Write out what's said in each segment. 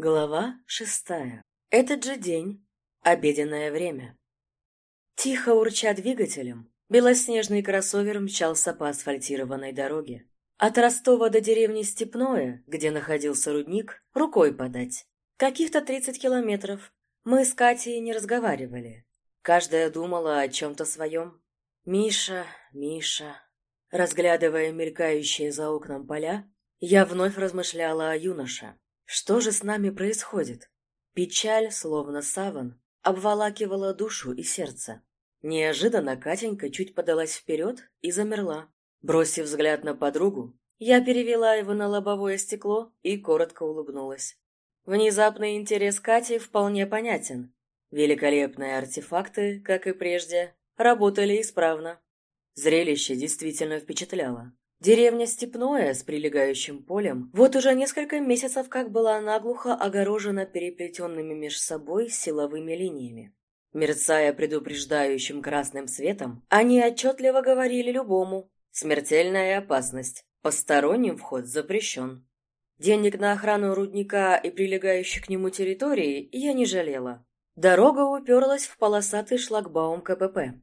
Глава шестая. Этот же день. Обеденное время. Тихо урча двигателем, белоснежный кроссовер мчался по асфальтированной дороге. От Ростова до деревни Степное, где находился рудник, рукой подать. Каких-то тридцать километров. Мы с Катей не разговаривали. Каждая думала о чем-то своем. «Миша, Миша...» Разглядывая мелькающие за окном поля, я вновь размышляла о юноше. Что же с нами происходит? Печаль, словно саван, обволакивала душу и сердце. Неожиданно Катенька чуть подалась вперед и замерла. Бросив взгляд на подругу, я перевела его на лобовое стекло и коротко улыбнулась. Внезапный интерес Кати вполне понятен. Великолепные артефакты, как и прежде, работали исправно. Зрелище действительно впечатляло. Деревня Степное с прилегающим полем вот уже несколько месяцев как была наглухо огорожена переплетенными меж собой силовыми линиями. Мерцая предупреждающим красным светом, они отчетливо говорили любому «Смертельная опасность. Посторонним вход запрещен». Денег на охрану рудника и прилегающей к нему территории я не жалела. Дорога уперлась в полосатый шлагбаум КПП.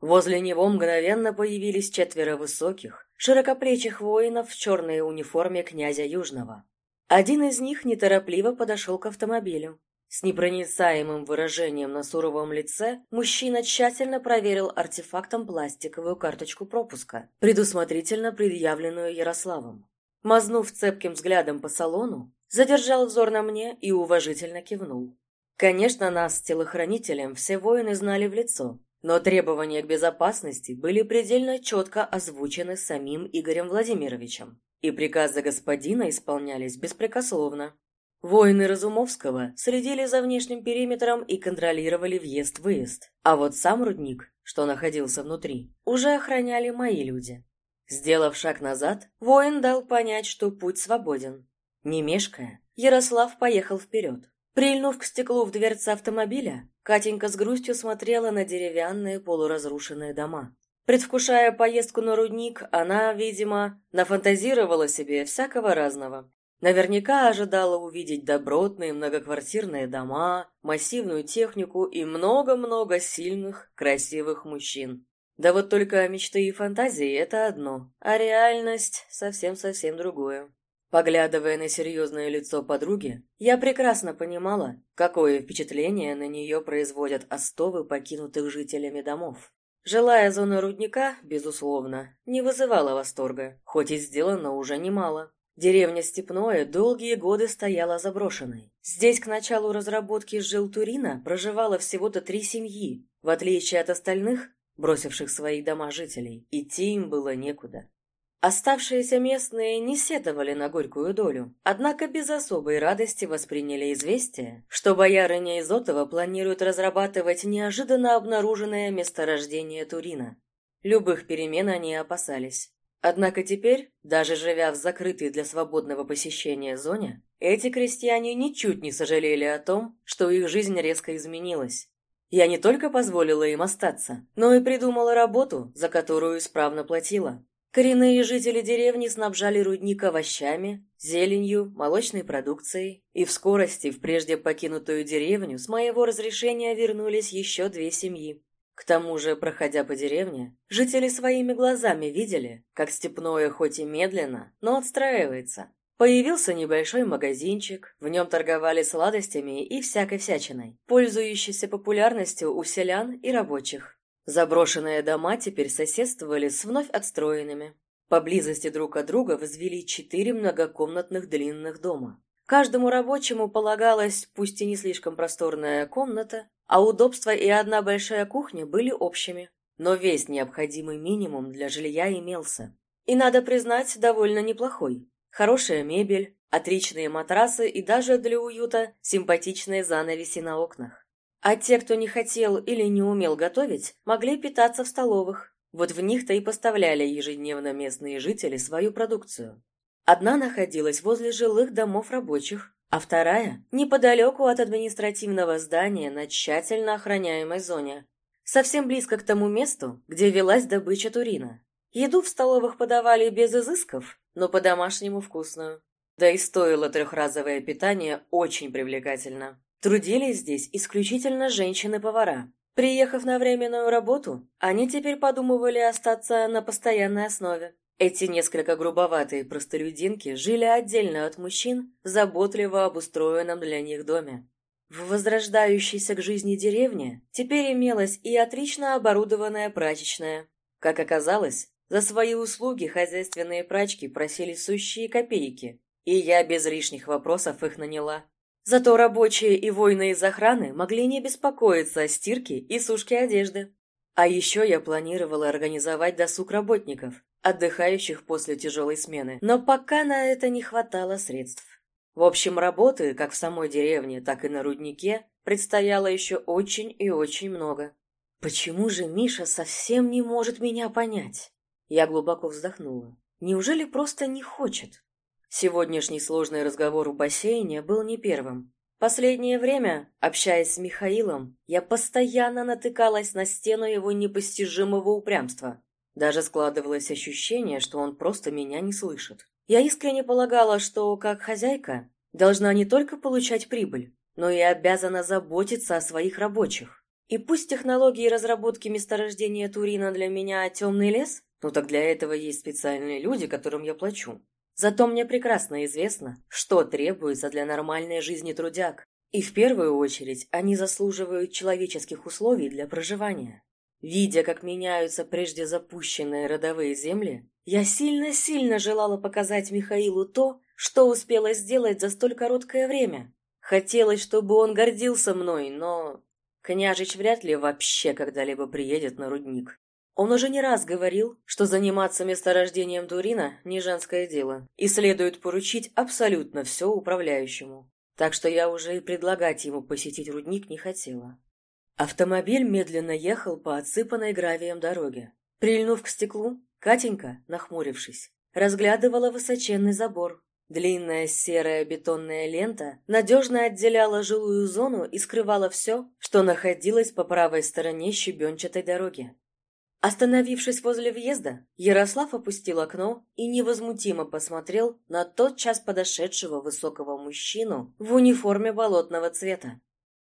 Возле него мгновенно появились четверо высоких, широкоплечих воинов в черной униформе князя Южного. Один из них неторопливо подошел к автомобилю. С непроницаемым выражением на суровом лице мужчина тщательно проверил артефактом пластиковую карточку пропуска, предусмотрительно предъявленную Ярославом. Мазнув цепким взглядом по салону, задержал взор на мне и уважительно кивнул. Конечно, нас, телохранителям, все воины знали в лицо, но требования к безопасности были предельно четко озвучены самим Игорем Владимировичем, и приказы господина исполнялись беспрекословно. Воины Разумовского следили за внешним периметром и контролировали въезд-выезд, а вот сам рудник, что находился внутри, уже охраняли мои люди. Сделав шаг назад, воин дал понять, что путь свободен. Не мешкая, Ярослав поехал вперед. Прильнув к стеклу в дверце автомобиля, Катенька с грустью смотрела на деревянные полуразрушенные дома. Предвкушая поездку на рудник, она, видимо, нафантазировала себе всякого разного. Наверняка ожидала увидеть добротные многоквартирные дома, массивную технику и много-много сильных, красивых мужчин. Да вот только мечты и фантазии – это одно, а реальность – совсем-совсем другое. Поглядывая на серьезное лицо подруги, я прекрасно понимала, какое впечатление на нее производят остовы покинутых жителями домов. Жилая зона рудника, безусловно, не вызывала восторга, хоть и сделано уже немало. Деревня Степное долгие годы стояла заброшенной. Здесь к началу разработки жил Турина проживало всего-то три семьи. В отличие от остальных, бросивших свои дома жителей, идти им было некуда. Оставшиеся местные не сетовали на горькую долю, однако без особой радости восприняли известие, что боярыня Изотова планирует разрабатывать неожиданно обнаруженное месторождение Турина. Любых перемен они опасались. Однако теперь, даже живя в закрытой для свободного посещения зоне, эти крестьяне ничуть не сожалели о том, что их жизнь резко изменилась. Я не только позволила им остаться, но и придумала работу, за которую исправно платила. Коренные жители деревни снабжали рудник овощами, зеленью, молочной продукцией, и в скорости в прежде покинутую деревню с моего разрешения вернулись еще две семьи. К тому же, проходя по деревне, жители своими глазами видели, как степное хоть и медленно, но отстраивается. Появился небольшой магазинчик, в нем торговали сладостями и всякой всячиной, пользующейся популярностью у селян и рабочих. Заброшенные дома теперь соседствовали с вновь отстроенными. Поблизости друг от друга возвели четыре многокомнатных длинных дома. Каждому рабочему полагалась, пусть и не слишком просторная комната, а удобства и одна большая кухня были общими. Но весь необходимый минимум для жилья имелся. И, надо признать, довольно неплохой. Хорошая мебель, отличные матрасы и даже для уюта симпатичные занавеси на окнах. А те, кто не хотел или не умел готовить, могли питаться в столовых. Вот в них-то и поставляли ежедневно местные жители свою продукцию. Одна находилась возле жилых домов рабочих, а вторая – неподалеку от административного здания на тщательно охраняемой зоне. Совсем близко к тому месту, где велась добыча турина. Еду в столовых подавали без изысков, но по-домашнему вкусную. Да и стоило трехразовое питание очень привлекательно. Трудились здесь исключительно женщины-повара. Приехав на временную работу, они теперь подумывали остаться на постоянной основе. Эти несколько грубоватые простолюдинки жили отдельно от мужчин в заботливо обустроенном для них доме. В возрождающейся к жизни деревне теперь имелась и отлично оборудованная прачечная. Как оказалось, за свои услуги хозяйственные прачки просили сущие копейки, и я без лишних вопросов их наняла. Зато рабочие и воины из охраны могли не беспокоиться о стирке и сушке одежды. А еще я планировала организовать досуг работников, отдыхающих после тяжелой смены, но пока на это не хватало средств. В общем, работы, как в самой деревне, так и на руднике, предстояло еще очень и очень много. Почему же Миша совсем не может меня понять? Я глубоко вздохнула. Неужели просто не хочет? Сегодняшний сложный разговор у бассейне был не первым. Последнее время, общаясь с Михаилом, я постоянно натыкалась на стену его непостижимого упрямства. Даже складывалось ощущение, что он просто меня не слышит. Я искренне полагала, что, как хозяйка, должна не только получать прибыль, но и обязана заботиться о своих рабочих. И пусть технологии разработки месторождения Турина для меня темный лес, ну так для этого есть специальные люди, которым я плачу. Зато мне прекрасно известно, что требуется для нормальной жизни трудяг, и в первую очередь они заслуживают человеческих условий для проживания. Видя, как меняются прежде запущенные родовые земли, я сильно-сильно желала показать Михаилу то, что успела сделать за столь короткое время. Хотелось, чтобы он гордился мной, но... Княжич вряд ли вообще когда-либо приедет на рудник. Он уже не раз говорил, что заниматься месторождением Дурина – не женское дело, и следует поручить абсолютно все управляющему. Так что я уже и предлагать ему посетить рудник не хотела. Автомобиль медленно ехал по отсыпанной гравием дороге. Прильнув к стеклу, Катенька, нахмурившись, разглядывала высоченный забор. Длинная серая бетонная лента надежно отделяла жилую зону и скрывала все, что находилось по правой стороне щебенчатой дороги. Остановившись возле въезда, Ярослав опустил окно и невозмутимо посмотрел на тот час подошедшего высокого мужчину в униформе болотного цвета.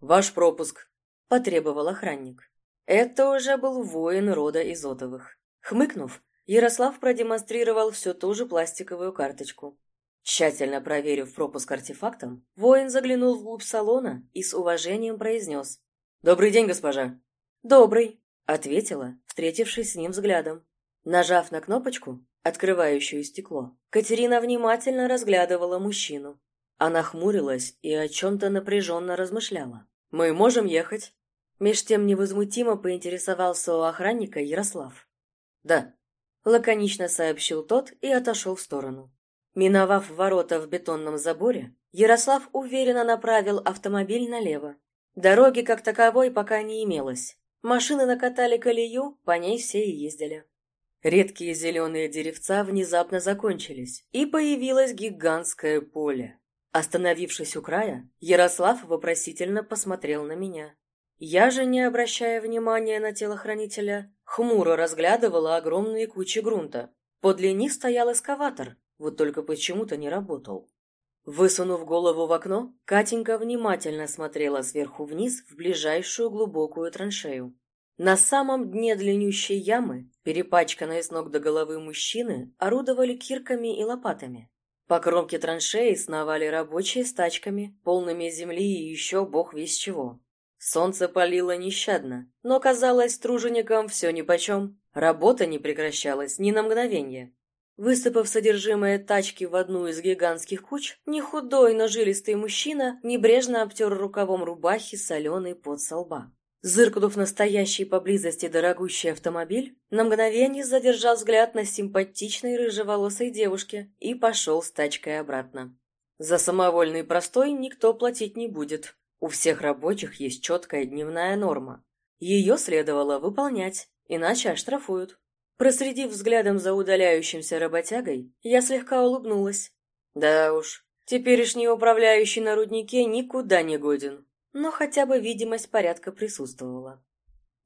«Ваш пропуск», — потребовал охранник. Это уже был воин рода Изотовых. Хмыкнув, Ярослав продемонстрировал всю ту же пластиковую карточку. Тщательно проверив пропуск артефактом, воин заглянул вглубь салона и с уважением произнес. «Добрый день, госпожа!» «Добрый!» — ответила, встретившись с ним взглядом. Нажав на кнопочку, открывающую стекло, Катерина внимательно разглядывала мужчину. Она хмурилась и о чем-то напряженно размышляла. «Мы можем ехать?» Меж тем невозмутимо поинтересовался у охранника Ярослав. «Да», — лаконично сообщил тот и отошел в сторону. Миновав ворота в бетонном заборе, Ярослав уверенно направил автомобиль налево. Дороги как таковой пока не имелось. Машины накатали колею, по ней все и ездили. Редкие зеленые деревца внезапно закончились, и появилось гигантское поле. Остановившись у края, Ярослав вопросительно посмотрел на меня. Я же, не обращая внимания на телохранителя, хмуро разглядывала огромные кучи грунта. Подле них стоял эскаватор, вот только почему-то не работал. Высунув голову в окно, Катенька внимательно смотрела сверху вниз в ближайшую глубокую траншею. На самом дне длиннющей ямы, перепачканные с ног до головы мужчины, орудовали кирками и лопатами. По кромке траншеи сновали рабочие с тачками, полными земли и еще бог весь чего. Солнце палило нещадно, но казалось труженикам все нипочем. Работа не прекращалась ни на мгновение. Высыпав содержимое тачки в одну из гигантских куч, не худой, но жилистый мужчина небрежно обтер рукавом рубахи соленый пот со лба. Зыркнув настоящий поблизости дорогущий автомобиль, на мгновение задержал взгляд на симпатичной рыжеволосой девушке и пошел с тачкой обратно. За самовольный простой никто платить не будет. У всех рабочих есть четкая дневная норма. Ее следовало выполнять, иначе оштрафуют. Проследив взглядом за удаляющимся работягой, я слегка улыбнулась. Да уж, теперешний управляющий на руднике никуда не годен, но хотя бы видимость порядка присутствовала.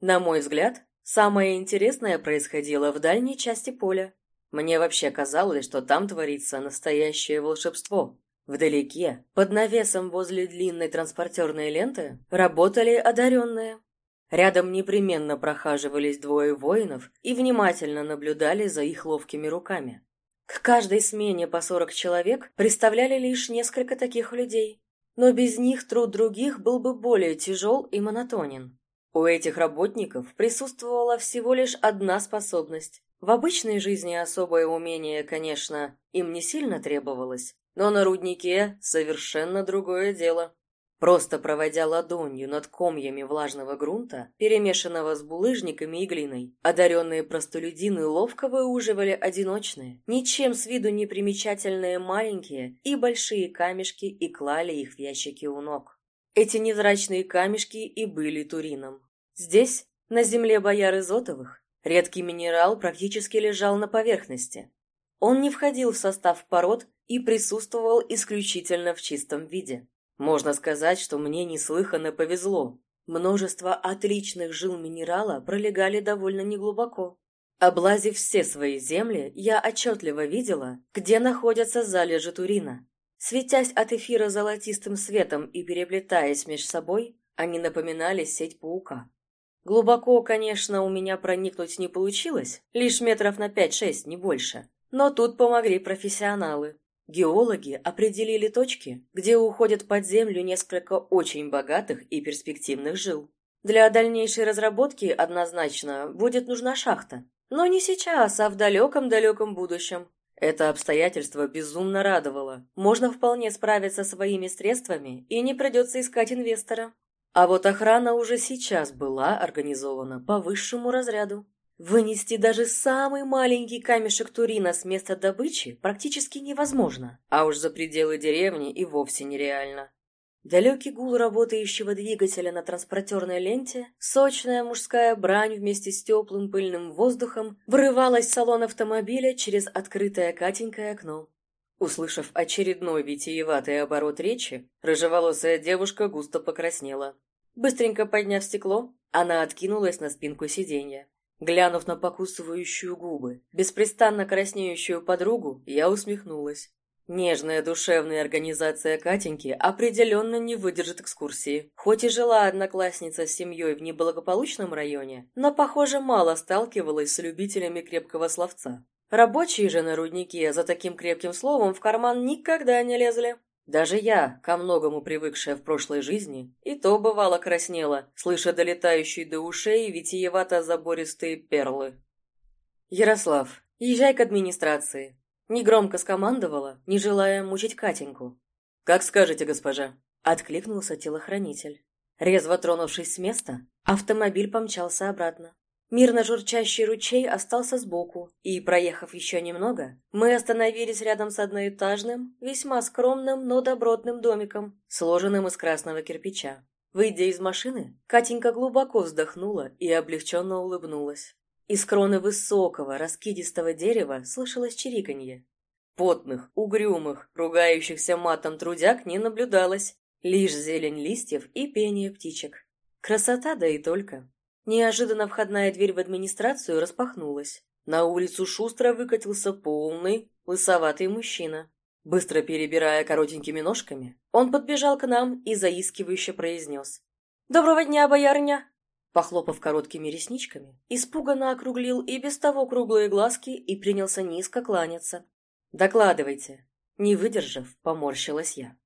На мой взгляд, самое интересное происходило в дальней части поля. Мне вообще казалось, что там творится настоящее волшебство. Вдалеке, под навесом возле длинной транспортерной ленты, работали одаренные. Рядом непременно прохаживались двое воинов и внимательно наблюдали за их ловкими руками. К каждой смене по сорок человек представляли лишь несколько таких людей. Но без них труд других был бы более тяжел и монотонен. У этих работников присутствовала всего лишь одна способность. В обычной жизни особое умение, конечно, им не сильно требовалось, но на руднике совершенно другое дело. Просто проводя ладонью над комьями влажного грунта, перемешанного с булыжниками и глиной, одаренные простолюдины ловко выуживали одиночные, ничем с виду не примечательные маленькие и большие камешки и клали их в ящики у ног. Эти невзрачные камешки и были турином. Здесь, на земле бояр Изотовых, редкий минерал практически лежал на поверхности. Он не входил в состав пород и присутствовал исключительно в чистом виде. Можно сказать, что мне неслыханно повезло. Множество отличных жил минерала пролегали довольно неглубоко. Облазив все свои земли, я отчетливо видела, где находятся залежи Турина. Светясь от эфира золотистым светом и переплетаясь между собой, они напоминали сеть паука. Глубоко, конечно, у меня проникнуть не получилось, лишь метров на пять-шесть, не больше. Но тут помогли профессионалы. Геологи определили точки, где уходят под землю несколько очень богатых и перспективных жил. Для дальнейшей разработки однозначно будет нужна шахта. Но не сейчас, а в далеком-далеком будущем. Это обстоятельство безумно радовало. Можно вполне справиться своими средствами и не придется искать инвестора. А вот охрана уже сейчас была организована по высшему разряду. Вынести даже самый маленький камешек Турина с места добычи практически невозможно, а уж за пределы деревни и вовсе нереально. Далекий гул работающего двигателя на транспортерной ленте, сочная мужская брань вместе с теплым пыльным воздухом врывалась в салон автомобиля через открытое Катенькое окно. Услышав очередной витиеватый оборот речи, рыжеволосая девушка густо покраснела. Быстренько подняв стекло, она откинулась на спинку сиденья. Глянув на покусывающую губы, беспрестанно краснеющую подругу, я усмехнулась. Нежная душевная организация Катеньки определенно не выдержит экскурсии. Хоть и жила одноклассница с семьей в неблагополучном районе, но, похоже, мало сталкивалась с любителями крепкого словца. Рабочие же на руднике за таким крепким словом в карман никогда не лезли. Даже я, ко многому привыкшая в прошлой жизни, и то бывало краснела, слыша долетающие до ушей витиевато-забористые перлы. «Ярослав, езжай к администрации», — негромко скомандовала, не желая мучить Катеньку. «Как скажете, госпожа», — откликнулся телохранитель. Резво тронувшись с места, автомобиль помчался обратно. Мирно журчащий ручей остался сбоку, и, проехав еще немного, мы остановились рядом с одноэтажным, весьма скромным, но добротным домиком, сложенным из красного кирпича. Выйдя из машины, Катенька глубоко вздохнула и облегченно улыбнулась. Из кроны высокого, раскидистого дерева слышалось чириканье. Потных, угрюмых, ругающихся матом трудяг не наблюдалось, лишь зелень листьев и пение птичек. Красота, да и только. Неожиданно входная дверь в администрацию распахнулась. На улицу шустро выкатился полный, лысоватый мужчина. Быстро перебирая коротенькими ножками, он подбежал к нам и заискивающе произнес. «Доброго дня, боярня!» Похлопав короткими ресничками, испуганно округлил и без того круглые глазки и принялся низко кланяться. «Докладывайте!» Не выдержав, поморщилась я.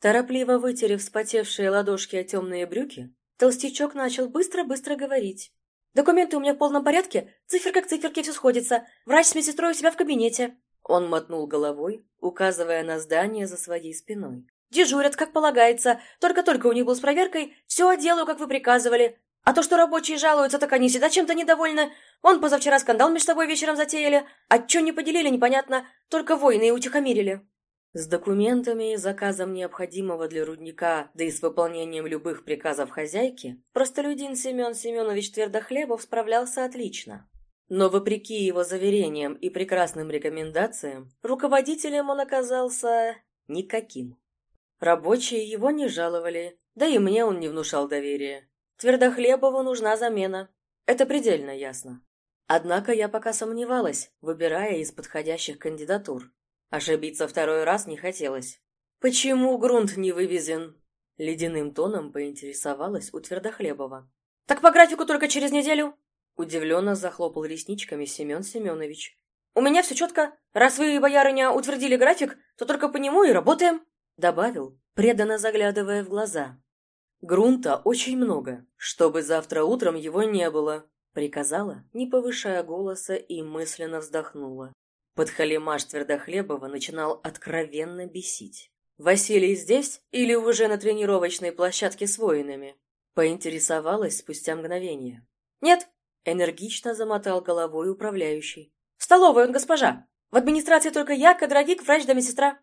Торопливо вытерев вспотевшие ладошки о темные брюки, Толстячок начал быстро-быстро говорить. «Документы у меня в полном порядке, циферка к циферке все сходится. Врач с медсестрой у себя в кабинете». Он мотнул головой, указывая на здание за своей спиной. «Дежурят, как полагается. Только-только у них был с проверкой. Все делаю, как вы приказывали. А то, что рабочие жалуются, так они всегда чем-то недовольны. Он позавчера скандал между собой вечером затеяли. А что не поделили, непонятно. Только воины и утихомирили». С документами и заказом необходимого для рудника, да и с выполнением любых приказов хозяйки, простолюдин Семен Семенович Твердохлебов справлялся отлично. Но вопреки его заверениям и прекрасным рекомендациям, руководителем он оказался никаким. Рабочие его не жаловали, да и мне он не внушал доверия. Твердохлебову нужна замена. Это предельно ясно. Однако я пока сомневалась, выбирая из подходящих кандидатур. Ошибиться второй раз не хотелось. «Почему грунт не вывезен?» Ледяным тоном поинтересовалась у Твердохлебова. «Так по графику только через неделю?» Удивленно захлопал ресничками Семен Семенович. «У меня все четко. Раз вы, боярыня, утвердили график, то только по нему и работаем», добавил, преданно заглядывая в глаза. «Грунта очень много, чтобы завтра утром его не было», приказала, не повышая голоса и мысленно вздохнула. Подхалимаш Твердохлебова начинал откровенно бесить. «Василий здесь или уже на тренировочной площадке с воинами?» Поинтересовалась спустя мгновение. «Нет!» — энергично замотал головой управляющий. «В столовой он госпожа! В администрации только я, кадровик, врач да медсестра!»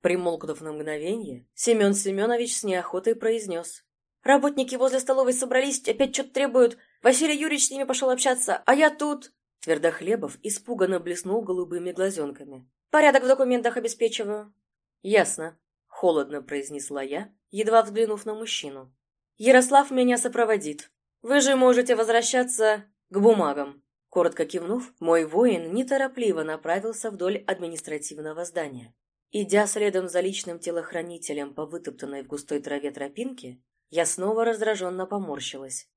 Примолкнув на мгновение, Семен Семенович с неохотой произнес. «Работники возле столовой собрались, опять что-то требуют. Василий Юрьевич с ними пошел общаться, а я тут...» Твердохлебов испуганно блеснул голубыми глазенками. «Порядок в документах обеспечиваю». «Ясно», — холодно произнесла я, едва взглянув на мужчину. «Ярослав меня сопроводит. Вы же можете возвращаться к бумагам». Коротко кивнув, мой воин неторопливо направился вдоль административного здания. Идя следом за личным телохранителем по вытоптанной в густой траве тропинке, я снова раздраженно поморщилась.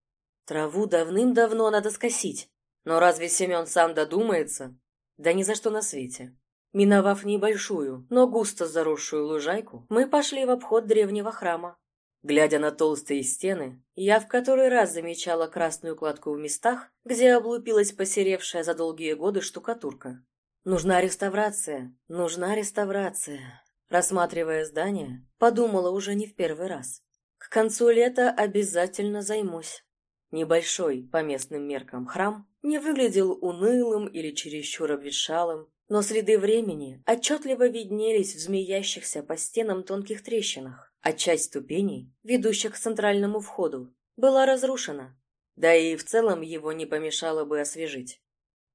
Траву давным-давно надо скосить. Но разве Семен сам додумается? Да ни за что на свете. Миновав небольшую, но густо заросшую лужайку, мы пошли в обход древнего храма. Глядя на толстые стены, я в который раз замечала красную кладку в местах, где облупилась посеревшая за долгие годы штукатурка. Нужна реставрация, нужна реставрация. Рассматривая здание, подумала уже не в первый раз. К концу лета обязательно займусь. Небольшой, по местным меркам, храм не выглядел унылым или чересчур обветшалым, но следы времени отчетливо виднелись в змеящихся по стенам тонких трещинах, а часть ступеней, ведущих к центральному входу, была разрушена. Да и в целом его не помешало бы освежить.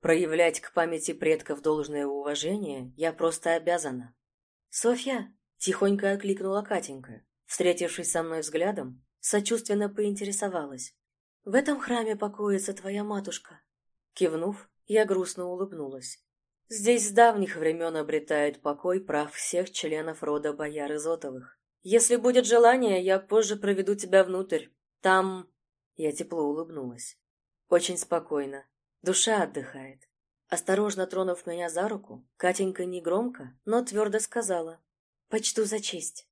Проявлять к памяти предков должное уважение я просто обязана. «Софья!» — тихонько окликнула Катенька. Встретившись со мной взглядом, сочувственно поинтересовалась. В этом храме покоится твоя матушка. Кивнув, я грустно улыбнулась. Здесь с давних времен обретает покой прав всех членов рода бояр Изотовых. Если будет желание, я позже проведу тебя внутрь. Там...» Я тепло улыбнулась. «Очень спокойно. Душа отдыхает». Осторожно тронув меня за руку, Катенька негромко, но твердо сказала. «Почту за честь».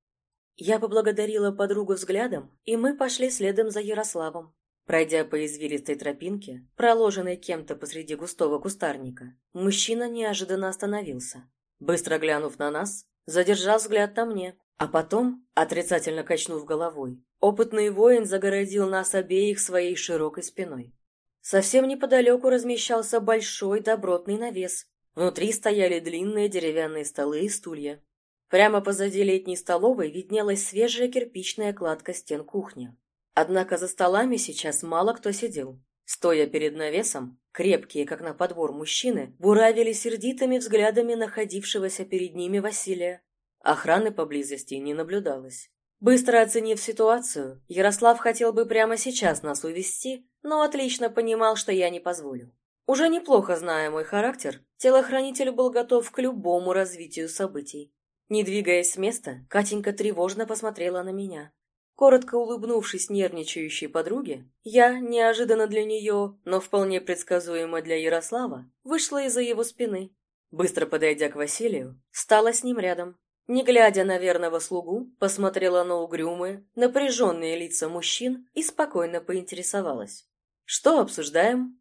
Я поблагодарила подругу взглядом, и мы пошли следом за Ярославом. Пройдя по извилистой тропинке, проложенной кем-то посреди густого кустарника, мужчина неожиданно остановился. Быстро глянув на нас, задержал взгляд на мне, а потом, отрицательно качнув головой, опытный воин загородил нас обеих своей широкой спиной. Совсем неподалеку размещался большой добротный навес. Внутри стояли длинные деревянные столы и стулья. Прямо позади летней столовой виднелась свежая кирпичная кладка стен кухни. Однако за столами сейчас мало кто сидел. Стоя перед навесом, крепкие, как на подбор мужчины, буравили сердитыми взглядами находившегося перед ними Василия. Охраны поблизости не наблюдалось. Быстро оценив ситуацию, Ярослав хотел бы прямо сейчас нас увести, но отлично понимал, что я не позволю. Уже неплохо зная мой характер, телохранитель был готов к любому развитию событий. Не двигаясь с места, Катенька тревожно посмотрела на меня. Коротко улыбнувшись нервничающей подруге, я, неожиданно для нее, но вполне предсказуемо для Ярослава, вышла из-за его спины. Быстро подойдя к Василию, стала с ним рядом. Не глядя на верного слугу, посмотрела на угрюмые, напряженные лица мужчин и спокойно поинтересовалась. «Что обсуждаем?»